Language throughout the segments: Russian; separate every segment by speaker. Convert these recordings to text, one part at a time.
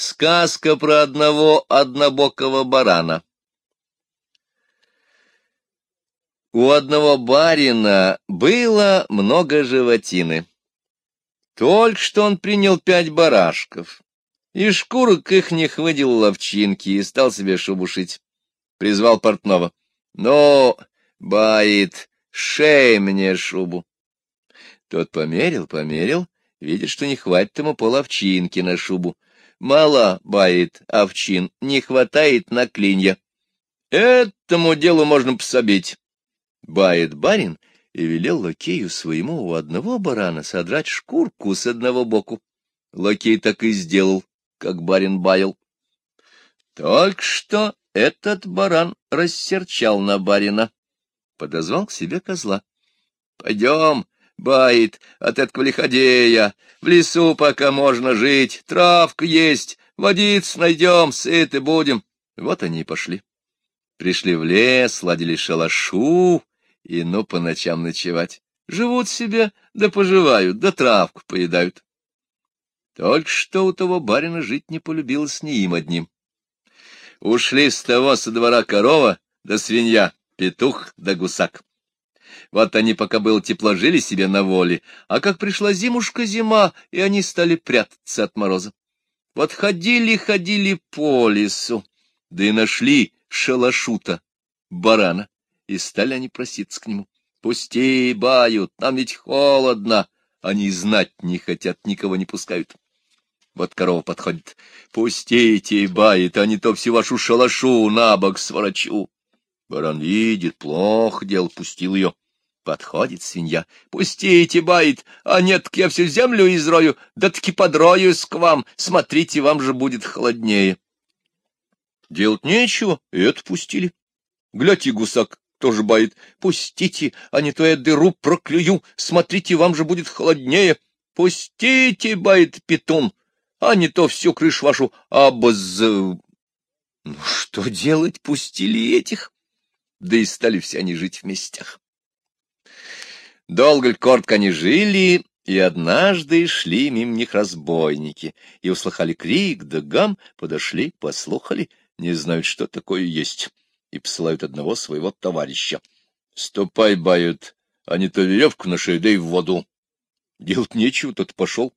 Speaker 1: Сказка про одного однобокого барана. У одного барина было много животины. Только что он принял пять барашков, и шкурок их не выделал ловчинки и стал себе шубу шить. Призвал портного. — Ну, баит, шей мне шубу. Тот померил, померил, видит, что не хватит ему половчинки на шубу. Мало, бает, овчин, не хватает на клинья. Этому делу можно пособить. Бает барин и велел лакею своему у одного барана содрать шкурку с одного боку. Лакей так и сделал, как барин баял. Только что этот баран рассерчал на барина. Подозвал к себе козла. — Пойдем, бает, от этого лиходея, в лесу пока можно жить, травка есть, водиц найдем, сыты будем. Вот они и пошли. Пришли в лес, ладили шалашу, и ну по ночам ночевать. Живут себе, да поживают, да травку поедают. Только что у того барина жить не полюбилось ни им одним. Ушли с того со двора корова да свинья, петух да гусак. Вот они, пока было тепло, жили себе на воле, а как пришла зимушка-зима, и они стали прятаться от мороза. Вот ходили-ходили по лесу, да и нашли шалашута, барана и стали они проситься к нему. «Пусти, бают, нам ведь холодно!» Они знать не хотят, никого не пускают. Вот корова подходит. «Пустите, бает, а не то всю вашу шалашу на бок сворачу!» Баран видит, плохо дел, пустил ее. Подходит свинья. «Пустите, бает, а нет, я всю землю изрою, да таки подроюсь к вам, смотрите, вам же будет холоднее». Делать нечего, и это пустили. Глядь, гусак тоже бает. Пустите, а не то я дыру проклюю. Смотрите, вам же будет холоднее. Пустите, бает петун, а не то всю крышу вашу обоз... Ну, что делать, пустили этих? Да и стали все они жить в местях. Долго коротко они жили, и однажды шли мимо них разбойники, и услыхали крик да гам, подошли, послухали, не знают, что такое есть и посылают одного своего товарища. Ступай, бают, а не то веревку на шею, да и в воду. Делать нечего, тот пошел.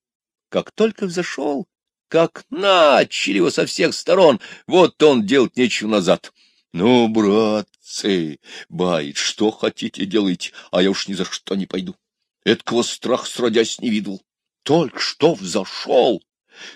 Speaker 1: Как только взошел, как начали его со всех сторон, вот он делать нечего назад. Ну, братцы, бает, что хотите делать, а я уж ни за что не пойду. Эткого страх сродясь не видел. Только что взошел,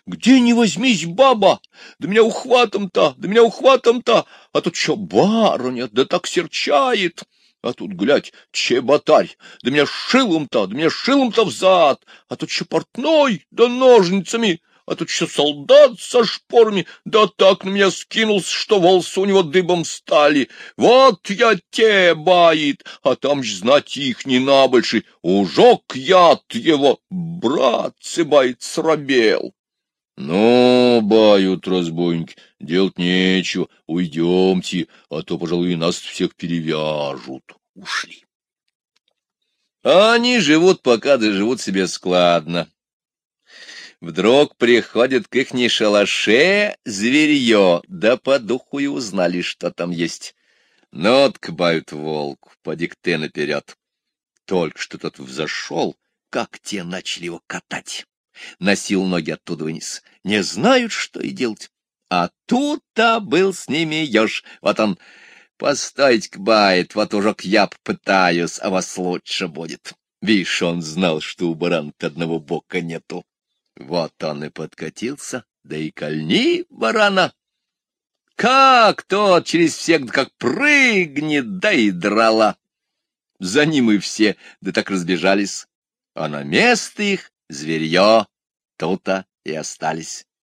Speaker 1: где не возьмись, баба, да меня ухватом-то, да меня ухватом-то, а тут что барыня, да так серчает. А тут, глядь, чеботарь, да меня шилом-то, да меня шилом-то взад, а тут еще портной, да ножницами, а тут еще солдат со шпорами, да так на меня скинулся, что волосы у него дыбом стали. Вот я те, бает, а там ж знать их не набольший, ужок яд его, братцы, бает, срабел. Ну, бают разбойники, делать нечего, уйдемте, а то, пожалуй, нас всех перевяжут. Ушли. Они живут, пока доживут себе складно. Вдруг приходит к ихней шалаше зверье, да по духу и узнали, что там есть. Ну, откбают волк, поди к ты наперед. Только что тот взошел, как те начали его катать носил ноги оттуда вниз. Не знают, что и делать. А тут-то был с ними еж. Вот он, постойте-ка, вот уже я пытаюсь, а вас лучше будет. Видишь, он знал, что у барана одного бока нету. Вот он и подкатился, да и кольни барана. Как тот через всех, как прыгнет, да и драла. За ним и все, да так разбежались. А на место их зверье тут-то и остались.